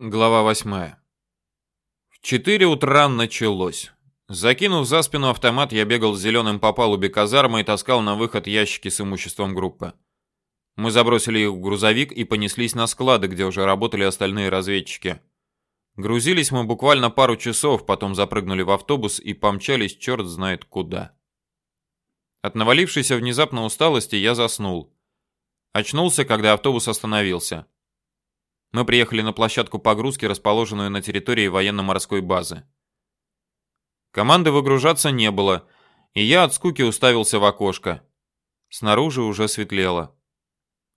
Глава 8. В 4 утра началось. Закинув за спину автомат, я бегал с зеленым по палубе казармы и таскал на выход ящики с имуществом группы. Мы забросили их в грузовик и понеслись на склады, где уже работали остальные разведчики. Грузились мы буквально пару часов, потом запрыгнули в автобус и помчались черт знает куда. От навалившейся внезапно усталости я заснул. Очнулся, когда автобус остановился. Мы приехали на площадку погрузки, расположенную на территории военно-морской базы. Команды выгружаться не было, и я от скуки уставился в окошко. Снаружи уже светлело.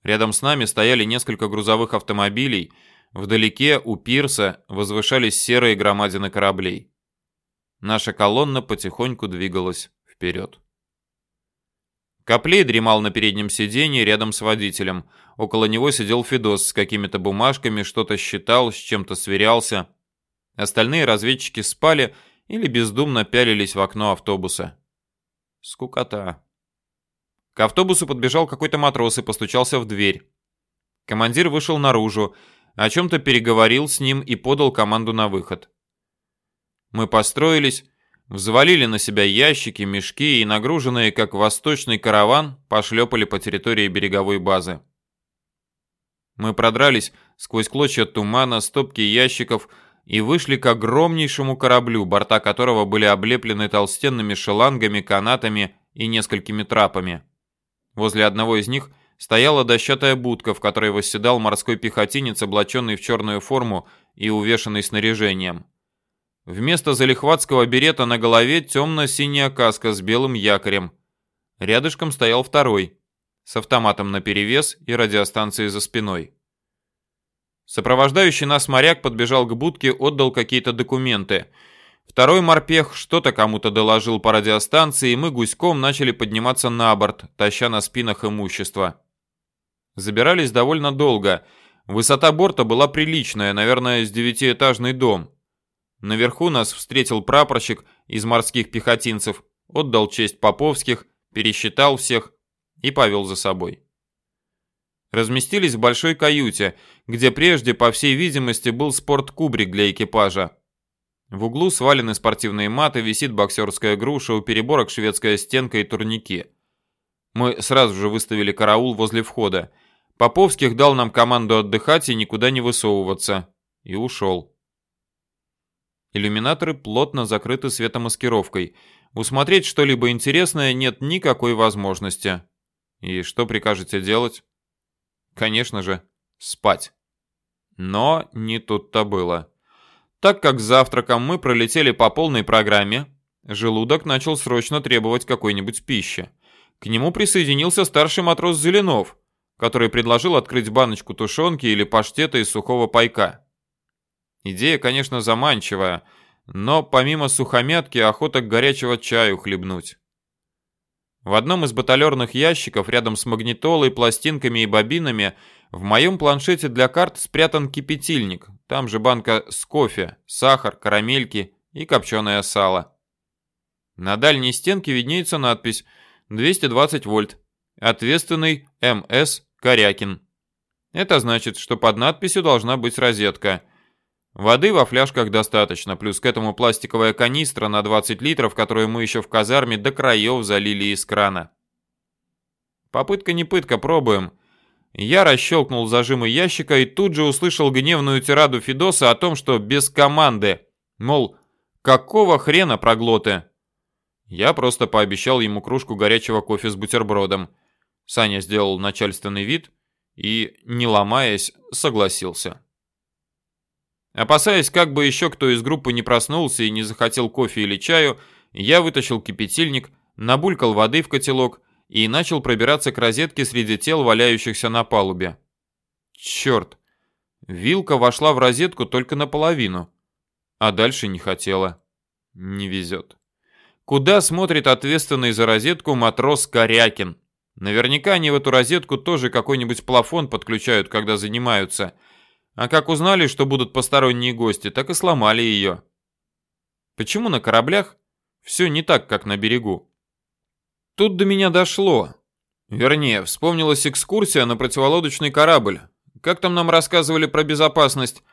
Рядом с нами стояли несколько грузовых автомобилей, вдалеке у пирса возвышались серые громадины кораблей. Наша колонна потихоньку двигалась вперед. Коплей дремал на переднем сиденье рядом с водителем. Около него сидел Федос с какими-то бумажками, что-то считал, с чем-то сверялся. Остальные разведчики спали или бездумно пялились в окно автобуса. Скукота. К автобусу подбежал какой-то матрос и постучался в дверь. Командир вышел наружу, о чем-то переговорил с ним и подал команду на выход. Мы построились, Взвалили на себя ящики, мешки и, нагруженные как восточный караван, пошлепали по территории береговой базы. Мы продрались сквозь клочья тумана, стопки ящиков и вышли к огромнейшему кораблю, борта которого были облеплены толстенными шелангами, канатами и несколькими трапами. Возле одного из них стояла дощатая будка, в которой восседал морской пехотинец, облаченный в черную форму и увешанный снаряжением. Вместо залихватского берета на голове темно-синяя каска с белым якорем. Рядышком стоял второй, с автоматом наперевес и радиостанцией за спиной. Сопровождающий нас моряк подбежал к будке, отдал какие-то документы. Второй морпех что-то кому-то доложил по радиостанции, и мы гуськом начали подниматься на борт, таща на спинах имущество. Забирались довольно долго. Высота борта была приличная, наверное, с девятиэтажный дом. Наверху нас встретил прапорщик из морских пехотинцев, отдал честь Поповских, пересчитал всех и повел за собой. Разместились в большой каюте, где прежде, по всей видимости, был спорткубрик для экипажа. В углу свалены спортивные маты, висит боксерская груша, у переборок шведская стенка и турники. Мы сразу же выставили караул возле входа. Поповских дал нам команду отдыхать и никуда не высовываться. И ушел. Иллюминаторы плотно закрыты светомаскировкой. Усмотреть что-либо интересное нет никакой возможности. И что прикажете делать? Конечно же, спать. Но не тут-то было. Так как завтраком мы пролетели по полной программе, желудок начал срочно требовать какой-нибудь пищи. К нему присоединился старший матрос Зеленов, который предложил открыть баночку тушенки или паштета из сухого пайка. Идея, конечно, заманчивая, но помимо сухомятки охота горячего чаю хлебнуть. В одном из баталерных ящиков рядом с магнитолой, пластинками и бобинами в моем планшете для карт спрятан кипятильник. Там же банка с кофе, сахар, карамельки и копченое сало. На дальней стенке виднеется надпись 220 вольт. Ответственный МС Корякин. Это значит, что под надписью должна быть розетка. Воды во фляжках достаточно, плюс к этому пластиковая канистра на 20 литров, которую мы еще в казарме до краев залили из крана. Попытка не пытка, пробуем. Я расщелкнул зажимы ящика и тут же услышал гневную тираду Фидоса о том, что без команды. Мол, какого хрена проглоты? Я просто пообещал ему кружку горячего кофе с бутербродом. Саня сделал начальственный вид и, не ломаясь, согласился. Опасаясь, как бы еще кто из группы не проснулся и не захотел кофе или чаю, я вытащил кипятильник, набулькал воды в котелок и начал пробираться к розетке среди тел, валяющихся на палубе. Черт! Вилка вошла в розетку только наполовину, а дальше не хотела. Не везет. Куда смотрит ответственный за розетку матрос Корякин? Наверняка они в эту розетку тоже какой-нибудь плафон подключают, когда занимаются – а как узнали, что будут посторонние гости, так и сломали ее. Почему на кораблях все не так, как на берегу? Тут до меня дошло. Вернее, вспомнилась экскурсия на противолодочный корабль. Как там нам рассказывали про безопасность?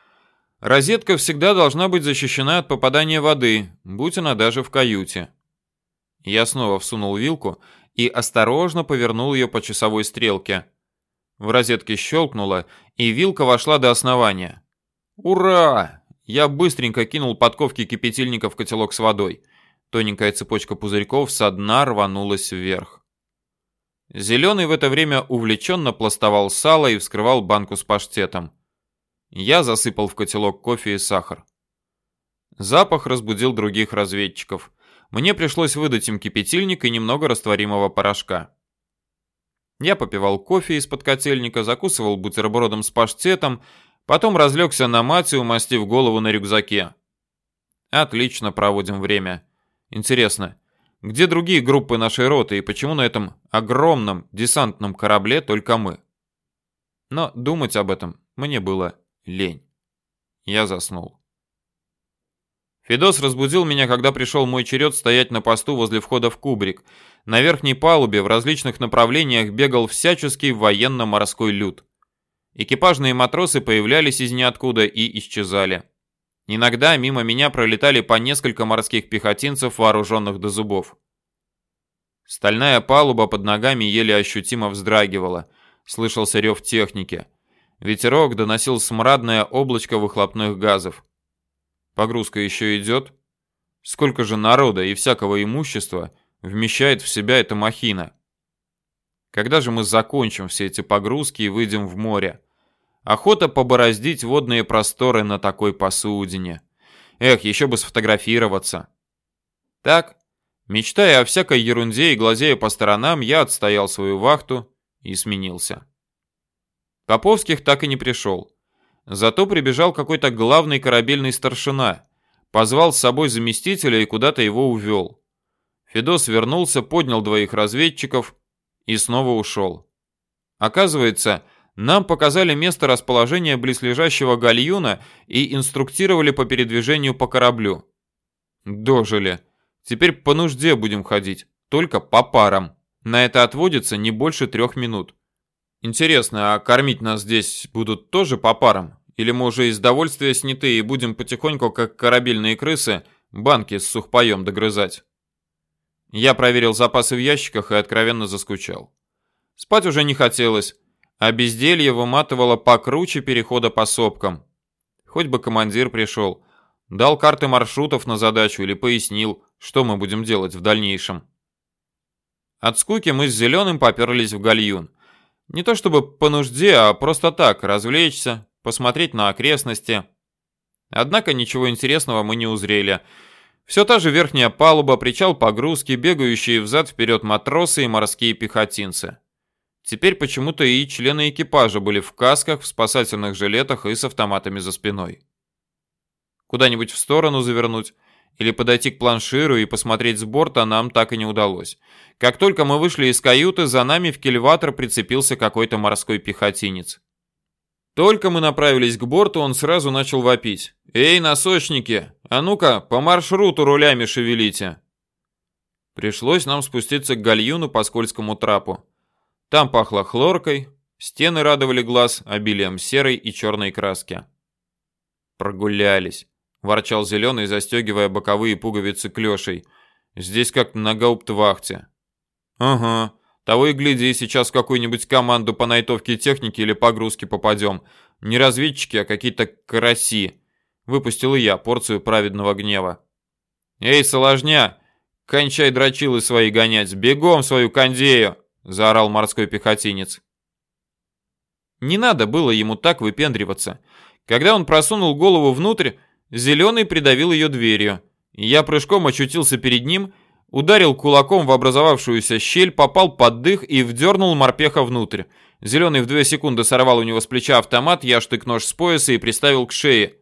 Розетка всегда должна быть защищена от попадания воды, будь она даже в каюте. Я снова всунул вилку и осторожно повернул ее по часовой стрелке. В розетке щелкнуло, и вилка вошла до основания. Ура! Я быстренько кинул подковки кипятильника в котелок с водой. Тоненькая цепочка пузырьков со дна рванулась вверх. Зеленый в это время увлеченно пластовал сало и вскрывал банку с паштетом. Я засыпал в котелок кофе и сахар. Запах разбудил других разведчиков. Мне пришлось выдать им кипятильник и немного растворимого порошка. Я попивал кофе из-под котельника, закусывал бутербродом с паштетом, потом разлегся на мате, умастив голову на рюкзаке. Отлично проводим время. Интересно, где другие группы нашей роты и почему на этом огромном десантном корабле только мы? Но думать об этом мне было лень. Я заснул. Федос разбудил меня, когда пришел мой черед стоять на посту возле входа в кубрик. На верхней палубе в различных направлениях бегал всяческий военно-морской люд. Экипажные матросы появлялись из ниоткуда и исчезали. Иногда мимо меня пролетали по несколько морских пехотинцев, вооруженных до зубов. Стальная палуба под ногами еле ощутимо вздрагивала. Слышался рев техники. Ветерок доносил смрадное облачко выхлопных газов. Погрузка еще идет? Сколько же народа и всякого имущества вмещает в себя эта махина? Когда же мы закончим все эти погрузки и выйдем в море? Охота побороздить водные просторы на такой посудине. Эх, еще бы сфотографироваться. Так, мечтая о всякой ерунде и глазея по сторонам, я отстоял свою вахту и сменился. Поповских так и не пришел. Зато прибежал какой-то главный корабельный старшина, позвал с собой заместителя и куда-то его увел. Федос вернулся, поднял двоих разведчиков и снова ушел. Оказывается, нам показали место расположения близлежащего гальюна и инструктировали по передвижению по кораблю. Дожили. Теперь по нужде будем ходить, только по парам. На это отводится не больше трех минут. Интересно, а кормить нас здесь будут тоже по парам? Или мы уже из довольствия сняты и будем потихоньку, как корабельные крысы, банки с сухпаем догрызать? Я проверил запасы в ящиках и откровенно заскучал. Спать уже не хотелось, а безделье выматывало покруче перехода по сопкам. Хоть бы командир пришел, дал карты маршрутов на задачу или пояснил, что мы будем делать в дальнейшем. От скуки мы с Зеленым поперлись в гальюн. Не то чтобы по нужде, а просто так, развлечься, посмотреть на окрестности. Однако ничего интересного мы не узрели. Все та же верхняя палуба, причал погрузки, бегающие взад-вперед матросы и морские пехотинцы. Теперь почему-то и члены экипажа были в касках, в спасательных жилетах и с автоматами за спиной. Куда-нибудь в сторону завернуть или подойти к планширу и посмотреть с борта нам так и не удалось. Как только мы вышли из каюты, за нами в кильватор прицепился какой-то морской пехотинец. Только мы направились к борту, он сразу начал вопить. «Эй, носочники, а ну-ка, по маршруту рулями шевелите!» Пришлось нам спуститься к гальюну по скользкому трапу. Там пахло хлоркой, стены радовали глаз обилием серой и черной краски. «Прогулялись», — ворчал Зеленый, застегивая боковые пуговицы клешей. «Здесь как на гауптвахте». «Ага, того и гляди, сейчас в какую-нибудь команду по найтовке техники или погрузке попадем. Не разведчики, а какие-то караси. Выпустил я порцию праведного гнева. «Эй, соложня! Кончай дрочилы свои гонять! Бегом свою кондею!» — заорал морской пехотинец. Не надо было ему так выпендриваться. Когда он просунул голову внутрь, зеленый придавил ее дверью. Я прыжком очутился перед ним Ударил кулаком в образовавшуюся щель, попал под дых и вдернул морпеха внутрь. Зеленый в две секунды сорвал у него с плеча автомат, я штык-нож с пояса и приставил к шее.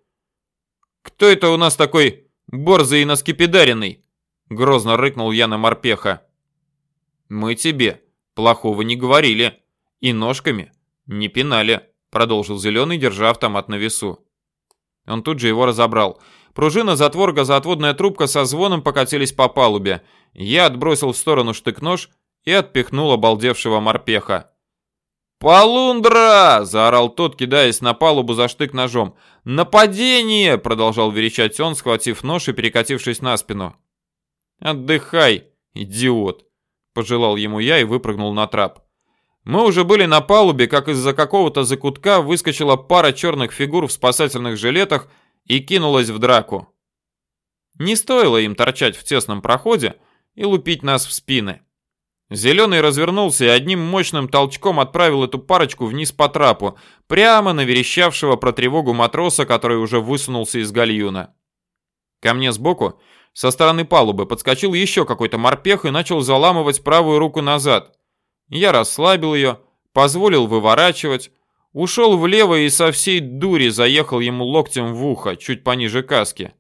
«Кто это у нас такой борзый и наскипидаренный?» Грозно рыкнул я на морпеха. «Мы тебе плохого не говорили и ножками не пинали», продолжил Зеленый, держа автомат на весу. Он тут же его разобрал. Пружина, затвор, газоотводная трубка со звоном покатились по палубе. Я отбросил в сторону штык-нож и отпихнул обалдевшего морпеха. «Полундра!» – заорал тот, кидаясь на палубу за штык ножом. «Нападение!» – продолжал верещать он, схватив нож и перекатившись на спину. «Отдыхай, идиот!» – пожелал ему я и выпрыгнул на трап. Мы уже были на палубе, как из-за какого-то закутка выскочила пара черных фигур в спасательных жилетах и кинулась в драку. Не стоило им торчать в тесном проходе и лупить нас в спины. Зеленый развернулся и одним мощным толчком отправил эту парочку вниз по трапу, прямо на верещавшего про тревогу матроса, который уже высунулся из гальюна. Ко мне сбоку, со стороны палубы, подскочил еще какой-то морпех и начал заламывать правую руку назад. Я расслабил ее, позволил выворачивать, ушел влево и со всей дури заехал ему локтем в ухо, чуть пониже каски.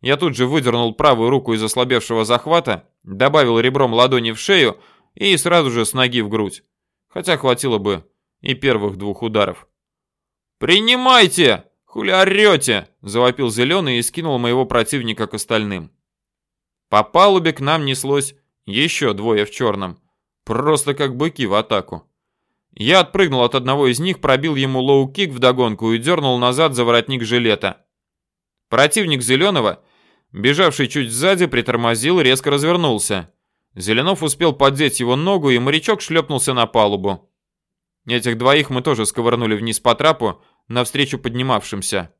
Я тут же выдернул правую руку из ослабевшего захвата, добавил ребром ладони в шею, и сразу же с ноги в грудь. Хотя хватило бы и первых двух ударов. «Принимайте! Хули орете!» – завопил зеленый и скинул моего противника к остальным. По палубе к нам неслось еще двое в черном. Просто как быки в атаку. Я отпрыгнул от одного из них, пробил ему лоу-кик вдогонку и дернул назад за воротник жилета. Противник зеленого, бежавший чуть сзади, притормозил и резко развернулся. Зеленов успел поддеть его ногу, и морячок шлепнулся на палубу. Этих двоих мы тоже сковырнули вниз по трапу, навстречу поднимавшимся.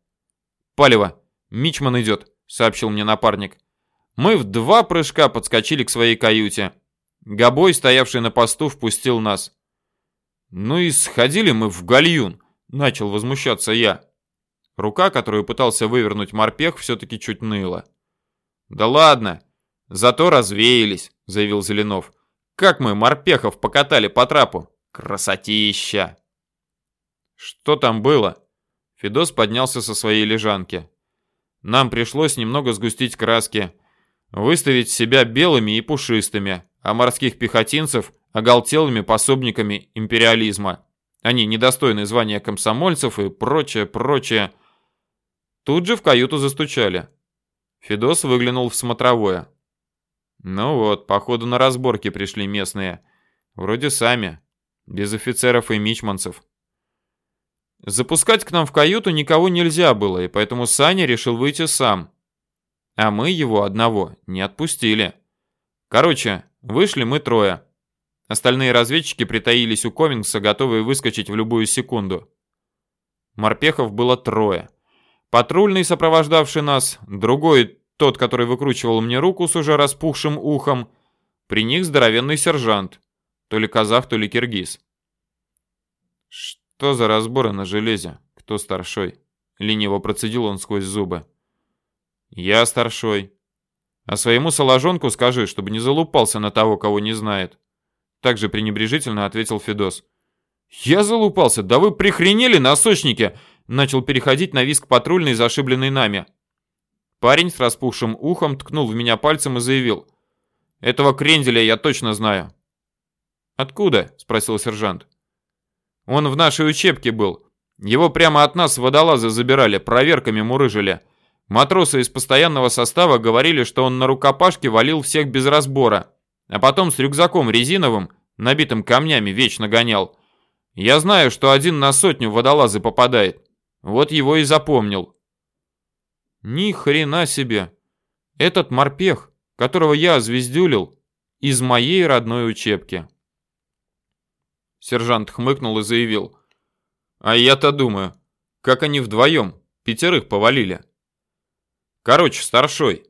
«Палево! Мичман идет!» — сообщил мне напарник. Мы в два прыжка подскочили к своей каюте. Гобой, стоявший на посту, впустил нас. «Ну и сходили мы в гальюн!» — начал возмущаться я. Рука, которую пытался вывернуть морпех, все-таки чуть ныла. «Да ладно! Зато развеялись!» заявил Зеленов. Как мы морпехов покатали по трапу. Красотища. Что там было? Федос поднялся со своей лежанки. Нам пришлось немного сгустить краски, выставить себя белыми и пушистыми, а морских пехотинцев оголтелыми пособниками империализма. Они недостойны звания комсомольцев и прочее, прочее. Тут же в каюту застучали. Федос выглянул в смотровое. Ну вот, походу на разборки пришли местные. Вроде сами. Без офицеров и мичманцев. Запускать к нам в каюту никого нельзя было, и поэтому Саня решил выйти сам. А мы его одного не отпустили. Короче, вышли мы трое. Остальные разведчики притаились у Комингса, готовые выскочить в любую секунду. Морпехов было трое. Патрульный, сопровождавший нас, другой тот, который выкручивал мне руку с уже распухшим ухом, при них здоровенный сержант, то ли казах, то ли киргиз. Что за разборы на железе? Кто старшой? Лениво процедил он сквозь зубы. Я старшой. А своему соложонку скажи, чтобы не залупался на того, кого не знает. Также пренебрежительно ответил Федос. Я залупался, да вы прихренели, насочники! Начал переходить на виск патрульный, зашибленный нами. Парень с распухшим ухом ткнул в меня пальцем и заявил. «Этого кренделя я точно знаю». «Откуда?» – спросил сержант. «Он в нашей учебке был. Его прямо от нас водолазы забирали, проверками мурыжили. Матросы из постоянного состава говорили, что он на рукопашке валил всех без разбора, а потом с рюкзаком резиновым, набитым камнями, вечно гонял. Я знаю, что один на сотню водолазы попадает. Вот его и запомнил». Ни хрена себе. Этот морпех, которого я звездюлил, из моей родной учебки. Сержант хмыкнул и заявил. А я-то думаю, как они вдвоем пятерых повалили. Короче, старшой,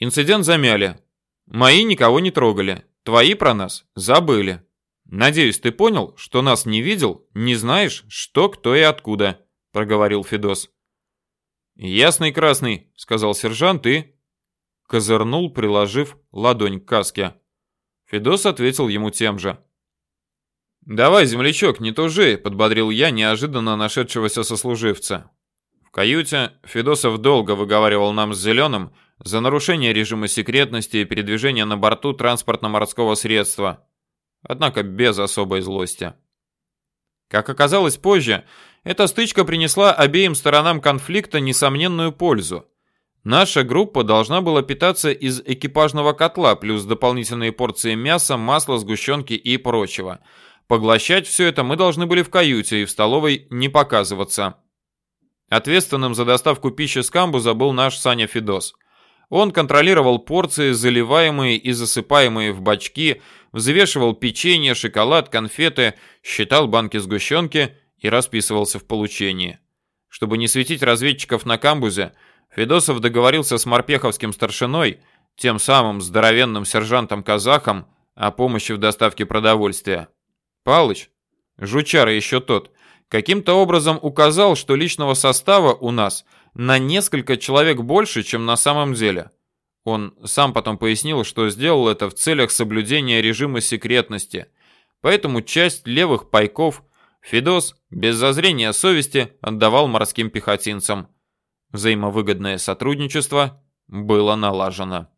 инцидент замяли. Мои никого не трогали. Твои про нас забыли. Надеюсь, ты понял, что нас не видел, не знаешь, что, кто и откуда, проговорил Федос. «Ясный красный», — сказал сержант и... Козырнул, приложив ладонь к каске. Федос ответил ему тем же. «Давай, землячок, не тужи», — подбодрил я неожиданно нашедшегося сослуживца. В каюте Федосов долго выговаривал нам с Зеленым за нарушение режима секретности и передвижение на борту транспортно-морского средства, однако без особой злости. Как оказалось позже, эта стычка принесла обеим сторонам конфликта несомненную пользу. Наша группа должна была питаться из экипажного котла, плюс дополнительные порции мяса, масла, сгущенки и прочего. Поглощать все это мы должны были в каюте и в столовой не показываться. Ответственным за доставку пищи с камбуза был наш Саня Федос. Он контролировал порции, заливаемые и засыпаемые в бачки, взвешивал печенье, шоколад, конфеты, считал банки сгущенки и расписывался в получении. Чтобы не светить разведчиков на камбузе, Федосов договорился с морпеховским старшиной, тем самым здоровенным сержантом-казахом, о помощи в доставке продовольствия. Палыч, жучара еще тот, каким-то образом указал, что личного состава у нас на несколько человек больше, чем на самом деле. Он сам потом пояснил, что сделал это в целях соблюдения режима секретности. Поэтому часть левых пайков Федос без зазрения совести отдавал морским пехотинцам. Взаимовыгодное сотрудничество было налажено.